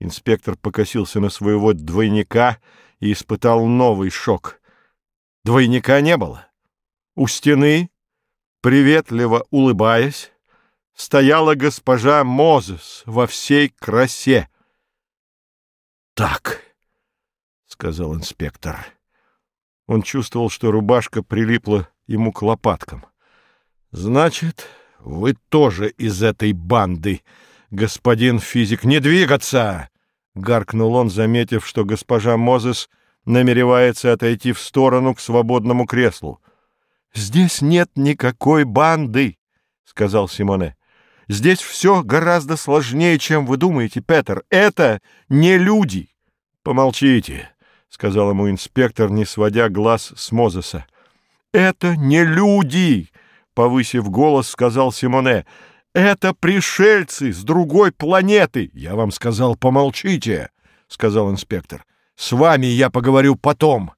Инспектор покосился на своего двойника и испытал новый шок. Двойника не было. У стены, приветливо улыбаясь, стояла госпожа Мозес во всей красе. «Так», — сказал инспектор. Он чувствовал, что рубашка прилипла ему к лопаткам. «Значит, вы тоже из этой банды, господин физик. Не двигаться!» — гаркнул он, заметив, что госпожа Мозес намеревается отойти в сторону к свободному креслу. «Здесь нет никакой банды», — сказал Симоне. «Здесь все гораздо сложнее, чем вы думаете, Петер. Это не люди». «Помолчите», — сказал ему инспектор, не сводя глаз с Мозеса. «Это не люди», — повысив голос, сказал Симоне. «Это пришельцы с другой планеты!» «Я вам сказал, помолчите!» — сказал инспектор. «С вами я поговорю потом!»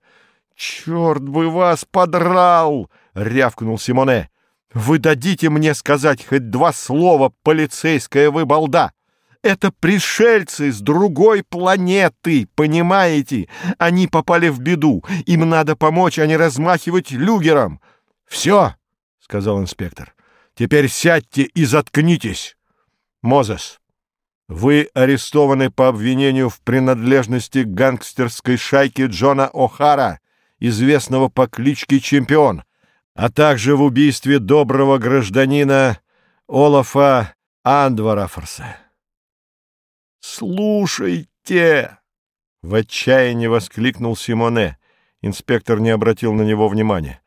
«Черт бы вас подрал!» — рявкнул Симоне. «Вы дадите мне сказать хоть два слова, полицейская вы балда!» Это пришельцы с другой планеты, понимаете? Они попали в беду. Им надо помочь, а не размахивать люгером. Все, — сказал инспектор. Теперь сядьте и заткнитесь. Мозес, вы арестованы по обвинению в принадлежности к гангстерской шайке Джона О'Хара, известного по кличке Чемпион, а также в убийстве доброго гражданина Олафа Андварафорса. «Слушайте!» — в отчаянии воскликнул Симоне. Инспектор не обратил на него внимания.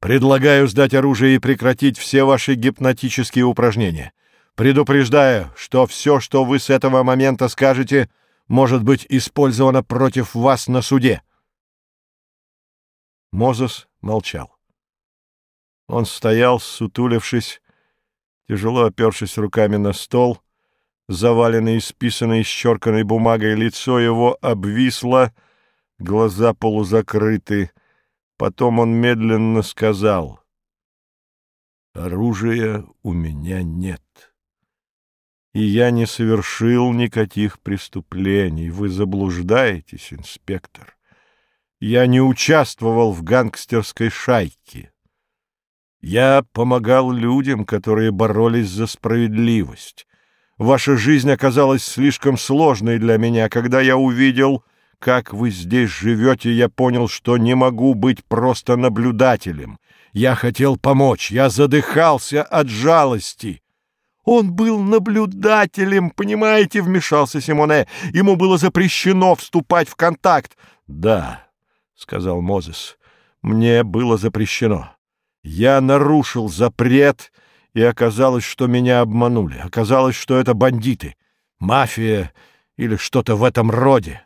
«Предлагаю сдать оружие и прекратить все ваши гипнотические упражнения. Предупреждаю, что все, что вы с этого момента скажете, может быть использовано против вас на суде». Мозес молчал. Он стоял, сутулившись, тяжело опершись руками на стол — заваленное исписанной исчерканной бумагой лицо его обвисло, глаза полузакрыты. Потом он медленно сказал, «Оружия у меня нет, и я не совершил никаких преступлений. Вы заблуждаетесь, инспектор. Я не участвовал в гангстерской шайке». Я помогал людям, которые боролись за справедливость. Ваша жизнь оказалась слишком сложной для меня. Когда я увидел, как вы здесь живете, я понял, что не могу быть просто наблюдателем. Я хотел помочь, я задыхался от жалости. Он был наблюдателем, понимаете, вмешался Симоне. Ему было запрещено вступать в контакт. Да, сказал Мозес, мне было запрещено. Я нарушил запрет и оказалось, что меня обманули. Оказалось, что это бандиты, мафия или что-то в этом роде.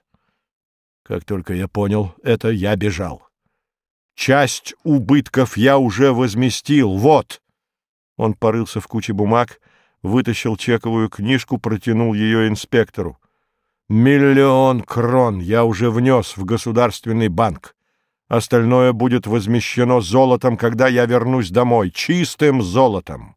Как только я понял это, я бежал. Часть убытков я уже возместил. Вот. Он порылся в куче бумаг, вытащил чековую книжку, протянул ее инспектору. Миллион крон я уже внес в государственный банк. Остальное будет возмещено золотом, когда я вернусь домой, чистым золотом.